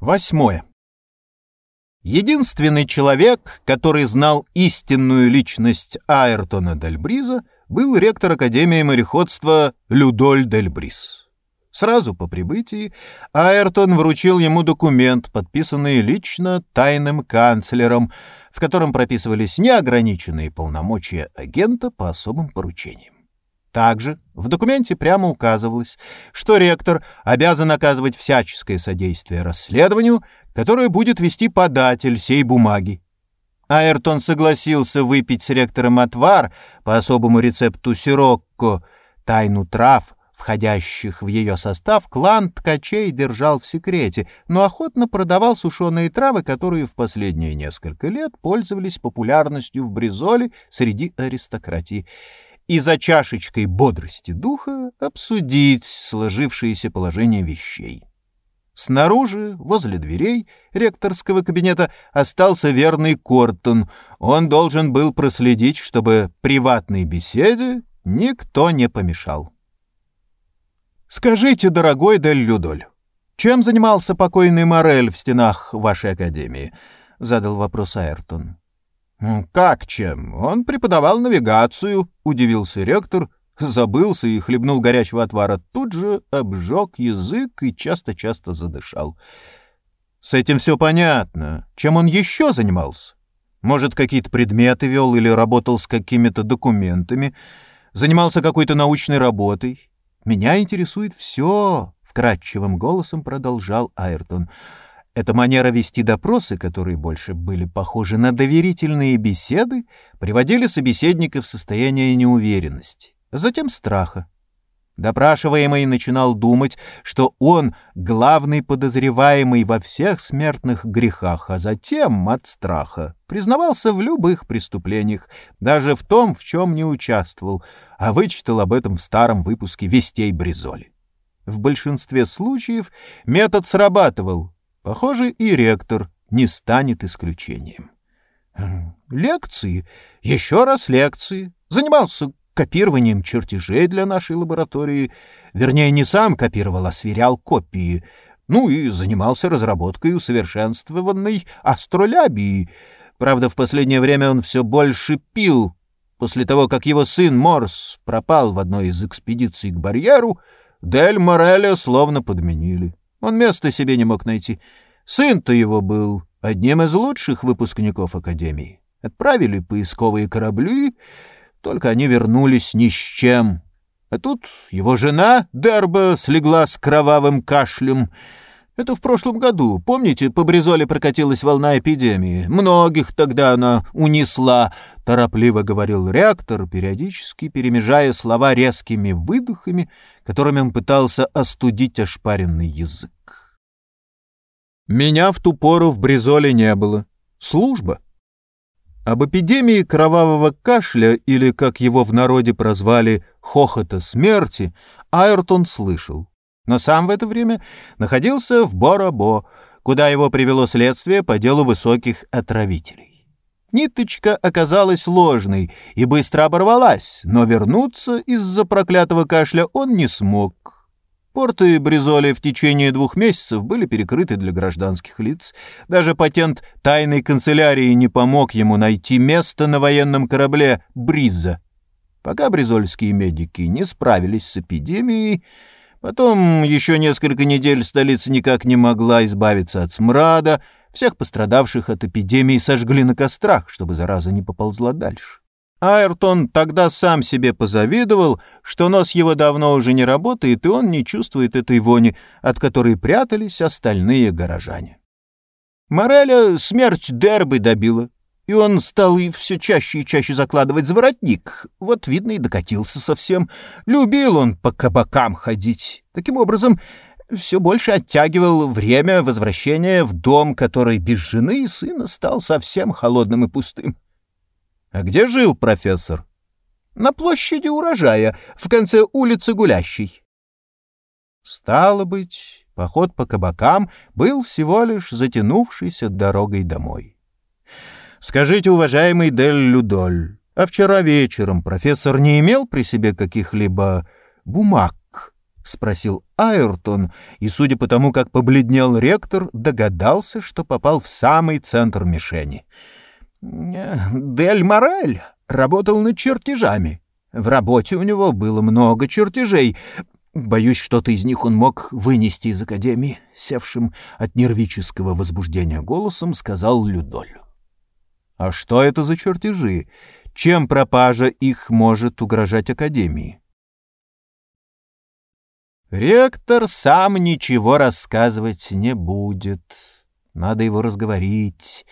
Восьмое. Единственный человек, который знал истинную личность Айртона Дель Бриза, был ректор Академии мореходства Людоль Дель Бриз. Сразу по прибытии Айртон вручил ему документ, подписанный лично тайным канцлером, в котором прописывались неограниченные полномочия агента по особым поручениям. Также в документе прямо указывалось, что ректор обязан оказывать всяческое содействие расследованию, которое будет вести податель сей бумаги. Айртон согласился выпить с ректором отвар по особому рецепту Сирокко, тайну трав, входящих в ее состав, клан ткачей держал в секрете, но охотно продавал сушеные травы, которые в последние несколько лет пользовались популярностью в Бризоле среди аристократии и за чашечкой бодрости духа обсудить сложившееся положение вещей. Снаружи, возле дверей ректорского кабинета, остался верный Кортон. Он должен был проследить, чтобы приватной беседе никто не помешал. «Скажите, дорогой Дель Людоль, чем занимался покойный Морель в стенах вашей академии?» — задал вопрос Айртон. «Как чем? Он преподавал навигацию», — удивился ректор, забылся и хлебнул горячего отвара. Тут же обжег язык и часто-часто задышал. «С этим все понятно. Чем он еще занимался? Может, какие-то предметы вел или работал с какими-то документами? Занимался какой-то научной работой? Меня интересует все», — вкрадчивым голосом продолжал Айртон. Эта манера вести допросы, которые больше были похожи на доверительные беседы, приводили собеседника в состояние неуверенности, затем страха. Допрашиваемый начинал думать, что он главный подозреваемый во всех смертных грехах, а затем от страха признавался в любых преступлениях, даже в том, в чем не участвовал, а вычитал об этом в старом выпуске «Вестей Бризоли». В большинстве случаев метод срабатывал, Похоже, и ректор не станет исключением. Лекции, еще раз лекции. Занимался копированием чертежей для нашей лаборатории. Вернее, не сам копировал, а сверял копии. Ну и занимался разработкой усовершенствованной астролябии. Правда, в последнее время он все больше пил. После того, как его сын Морс пропал в одной из экспедиций к барьеру, Дель Мореля словно подменили. Он места себе не мог найти. Сын-то его был одним из лучших выпускников Академии. Отправили поисковые корабли, только они вернулись ни с чем. А тут его жена, Дерба, слегла с кровавым кашлем. Это в прошлом году. Помните, по Бризоле прокатилась волна эпидемии? Многих тогда она унесла, — торопливо говорил реактор, периодически перемежая слова резкими выдохами, которыми он пытался остудить ошпаренный язык. Меня в ту пору в Бризоле не было. Служба. Об эпидемии кровавого кашля, или, как его в народе прозвали, хохота смерти, Айртон слышал но сам в это время находился в Борабо, куда его привело следствие по делу высоких отравителей. Ниточка оказалась ложной и быстро оборвалась, но вернуться из-за проклятого кашля он не смог. Порты Бризоли в течение двух месяцев были перекрыты для гражданских лиц. Даже патент тайной канцелярии не помог ему найти место на военном корабле «Бриза». Пока бризольские медики не справились с эпидемией, Потом еще несколько недель столица никак не могла избавиться от смрада, всех пострадавших от эпидемии сожгли на кострах, чтобы зараза не поползла дальше. Айртон тогда сам себе позавидовал, что нос его давно уже не работает, и он не чувствует этой вони, от которой прятались остальные горожане. Мореля смерть Дербы добила, и он стал и все чаще и чаще закладывать заворотник. Вот, видно, и докатился совсем. Любил он по кабакам ходить. Таким образом, все больше оттягивал время возвращения в дом, который без жены и сына стал совсем холодным и пустым. А где жил профессор? На площади урожая, в конце улицы Гулящей. Стало быть, поход по кабакам был всего лишь затянувшейся дорогой домой. Скажите, уважаемый Дель Людоль, а вчера вечером профессор не имел при себе каких-либо бумаг, спросил Айртон, и, судя по тому, как побледнел ректор, догадался, что попал в самый центр мишени. «Дель Морель работал над чертежами. В работе у него было много чертежей. Боюсь, что-то из них он мог вынести из Академии», — севшим от нервического возбуждения голосом сказал Людоль. «А что это за чертежи? Чем пропажа их может угрожать Академии?» Ректор сам ничего рассказывать не будет. Надо его разговорить.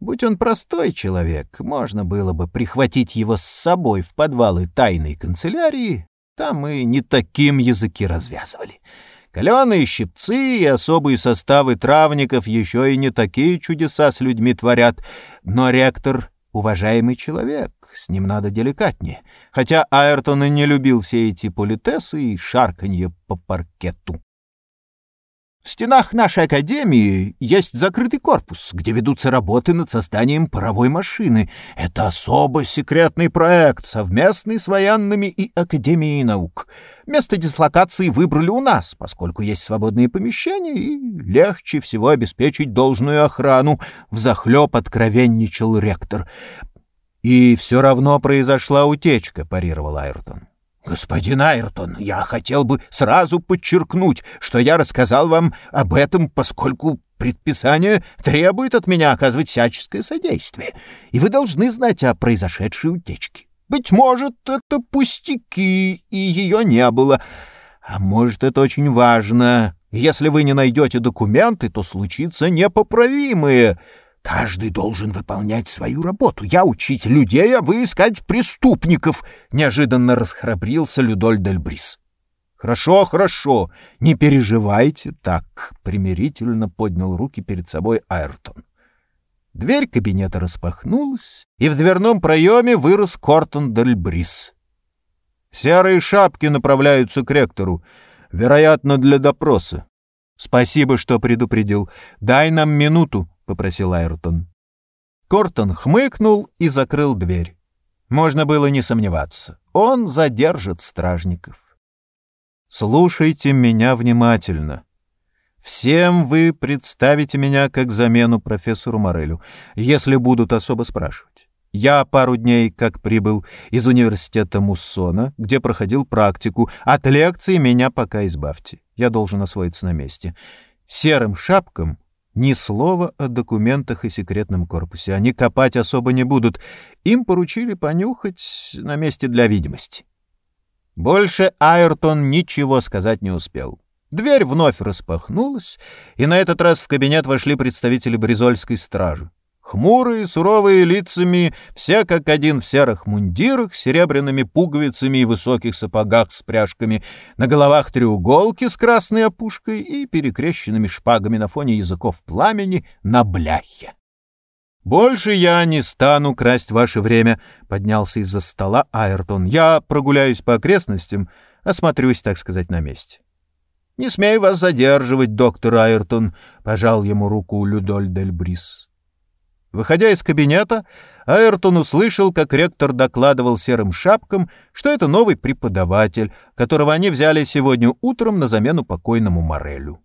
Будь он простой человек, можно было бы прихватить его с собой в подвалы тайной канцелярии. Там мы не таким языки развязывали. Каленые щипцы и особые составы травников еще и не такие чудеса с людьми творят. Но ректор — уважаемый человек, с ним надо деликатнее. Хотя Айртон и не любил все эти политесы и шарканье по паркету. В стенах нашей академии есть закрытый корпус, где ведутся работы над созданием паровой машины. Это особо секретный проект, совместный с военными и Академией наук. Место дислокации выбрали у нас, поскольку есть свободные помещения, и легче всего обеспечить должную охрану. Взахлеб откровенничал ректор. «И все равно произошла утечка», — парировал Айртон. «Господин Айртон, я хотел бы сразу подчеркнуть, что я рассказал вам об этом, поскольку предписание требует от меня оказывать всяческое содействие, и вы должны знать о произошедшей утечке. Быть может, это пустяки, и ее не было. А может, это очень важно. Если вы не найдете документы, то случится непоправимое». Каждый должен выполнять свою работу. Я учить людей, а вы искать преступников, — неожиданно расхрабрился Людоль Дельбрис. — Хорошо, хорошо, не переживайте так, — примирительно поднял руки перед собой Айртон. Дверь кабинета распахнулась, и в дверном проеме вырос Кортон Дельбрис. Серые шапки направляются к ректору, вероятно, для допроса. Спасибо, что предупредил. Дай нам минуту, — попросил Айртон. Кортон хмыкнул и закрыл дверь. Можно было не сомневаться. Он задержит стражников. «Слушайте меня внимательно. Всем вы представите меня как замену профессору Морелю, если будут особо спрашивать. Я пару дней как прибыл из университета Муссона, где проходил практику. От лекции меня пока избавьте. Я должен освоиться на месте. Серым шапкам ни слова о документах и секретном корпусе. Они копать особо не будут. Им поручили понюхать на месте для видимости. Больше Айртон ничего сказать не успел. Дверь вновь распахнулась, и на этот раз в кабинет вошли представители Бризольской стражи. Хмурые, суровые лицами, все как один в серых мундирах, с серебряными пуговицами и высоких сапогах с пряжками, на головах треуголки с красной опушкой и перекрещенными шпагами на фоне языков пламени на бляхе. «Больше я не стану красть ваше время», — поднялся из-за стола Айртон. «Я прогуляюсь по окрестностям, осмотрюсь, так сказать, на месте». «Не смею вас задерживать, доктор Айртон», — пожал ему руку Людоль Дель Брис. Выходя из кабинета, Айртон услышал, как ректор докладывал серым шапкам, что это новый преподаватель, которого они взяли сегодня утром на замену покойному Морелю.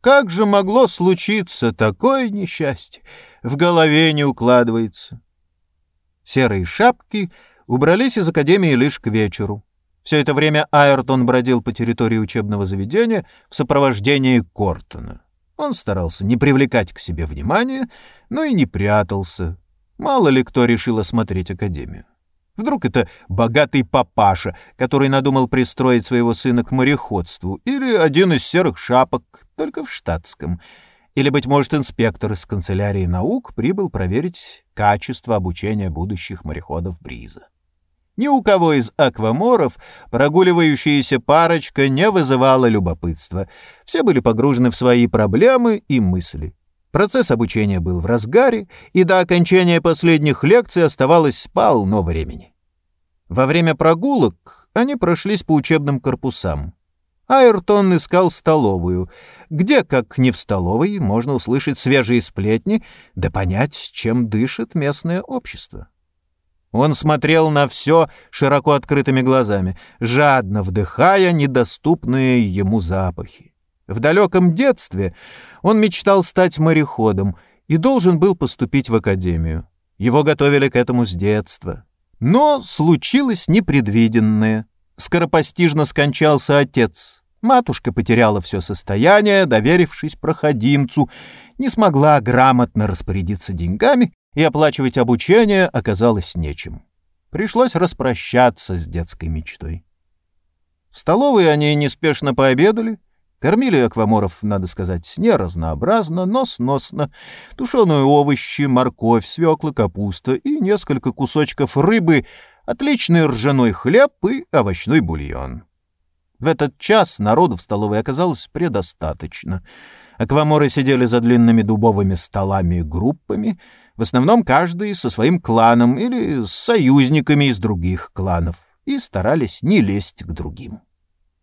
Как же могло случиться такое несчастье? В голове не укладывается. Серые шапки убрались из академии лишь к вечеру. Все это время Айртон бродил по территории учебного заведения в сопровождении Кортона. Он старался не привлекать к себе внимания, но и не прятался. Мало ли кто решил осмотреть Академию. Вдруг это богатый папаша, который надумал пристроить своего сына к мореходству, или один из серых шапок, только в штатском. Или, быть может, инспектор из канцелярии наук прибыл проверить качество обучения будущих мореходов Бриза. Ни у кого из акваморов прогуливающаяся парочка не вызывала любопытства. Все были погружены в свои проблемы и мысли. Процесс обучения был в разгаре, и до окончания последних лекций оставалось полно времени. Во время прогулок они прошлись по учебным корпусам. Айртон искал столовую, где, как не в столовой, можно услышать свежие сплетни да понять, чем дышит местное общество. Он смотрел на все широко открытыми глазами, жадно вдыхая недоступные ему запахи. В далеком детстве он мечтал стать мореходом и должен был поступить в академию. Его готовили к этому с детства. Но случилось непредвиденное. Скоропостижно скончался отец. Матушка потеряла все состояние, доверившись проходимцу, не смогла грамотно распорядиться деньгами и оплачивать обучение оказалось нечем. Пришлось распрощаться с детской мечтой. В столовой они неспешно пообедали, кормили акваморов, надо сказать, не разнообразно, но сносно, тушеные овощи, морковь, свекла, капуста и несколько кусочков рыбы, отличный ржаной хлеб и овощной бульон. В этот час народу в столовой оказалось предостаточно. Акваморы сидели за длинными дубовыми столами и группами — в основном каждый со своим кланом или с союзниками из других кланов, и старались не лезть к другим.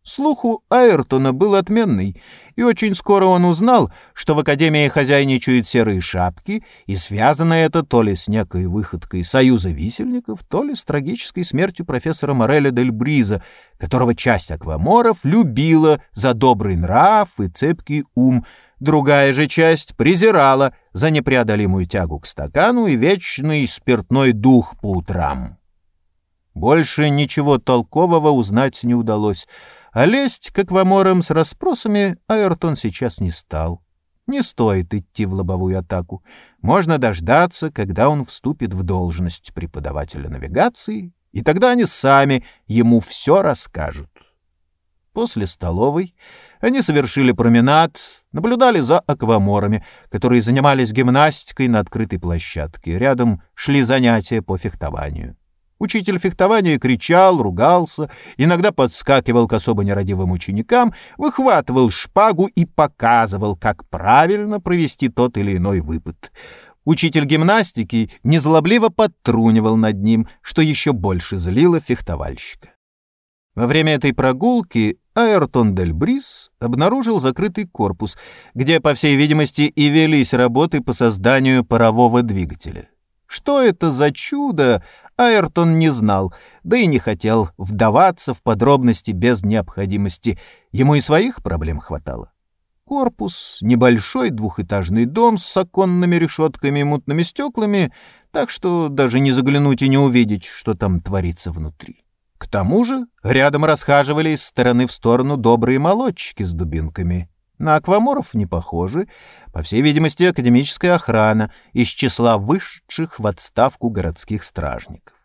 Слух у Айртона был отменный, и очень скоро он узнал, что в Академии хозяйничают серые шапки, и связано это то ли с некой выходкой Союза висельников, то ли с трагической смертью профессора Мореля дель Бриза, которого часть акваморов любила за добрый нрав и цепкий ум, Другая же часть презирала за непреодолимую тягу к стакану и вечный спиртной дух по утрам. Больше ничего толкового узнать не удалось, а лезть к акваморам с расспросами Айртон сейчас не стал. Не стоит идти в лобовую атаку. Можно дождаться, когда он вступит в должность преподавателя навигации, и тогда они сами ему все расскажут. После столовой они совершили променад, наблюдали за акваморами, которые занимались гимнастикой на открытой площадке. Рядом шли занятия по фехтованию. Учитель фехтования кричал, ругался, иногда подскакивал к особо нерадивым ученикам, выхватывал шпагу и показывал, как правильно провести тот или иной выпад. Учитель гимнастики незлобливо подтрунивал над ним, что еще больше злило фехтовальщика. Во время этой прогулки Айртон Дель Брис обнаружил закрытый корпус, где, по всей видимости, и велись работы по созданию парового двигателя. Что это за чудо, Айртон не знал, да и не хотел вдаваться в подробности без необходимости. Ему и своих проблем хватало. Корпус — небольшой двухэтажный дом с оконными решетками и мутными стеклами, так что даже не заглянуть и не увидеть, что там творится внутри. К тому же рядом расхаживали из стороны в сторону добрые молодчики с дубинками. На акваморов не похожи, по всей видимости, академическая охрана из числа вышедших в отставку городских стражников.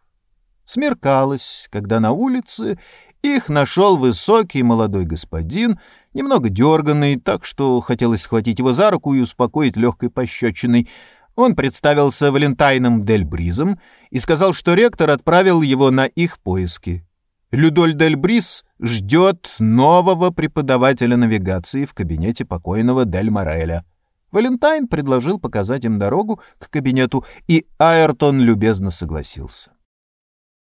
Смеркалось, когда на улице их нашел высокий молодой господин, немного дерганный, так что хотелось схватить его за руку и успокоить легкой пощечиной. Он представился Валентайном Дель Бризом и сказал, что ректор отправил его на их поиски. Людоль Дель Брис ждет нового преподавателя навигации в кабинете покойного Дель Мореля. Валентайн предложил показать им дорогу к кабинету, и Айртон любезно согласился.